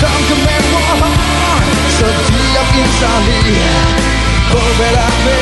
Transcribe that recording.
Don't commit more harm, so deep inside me, pull up.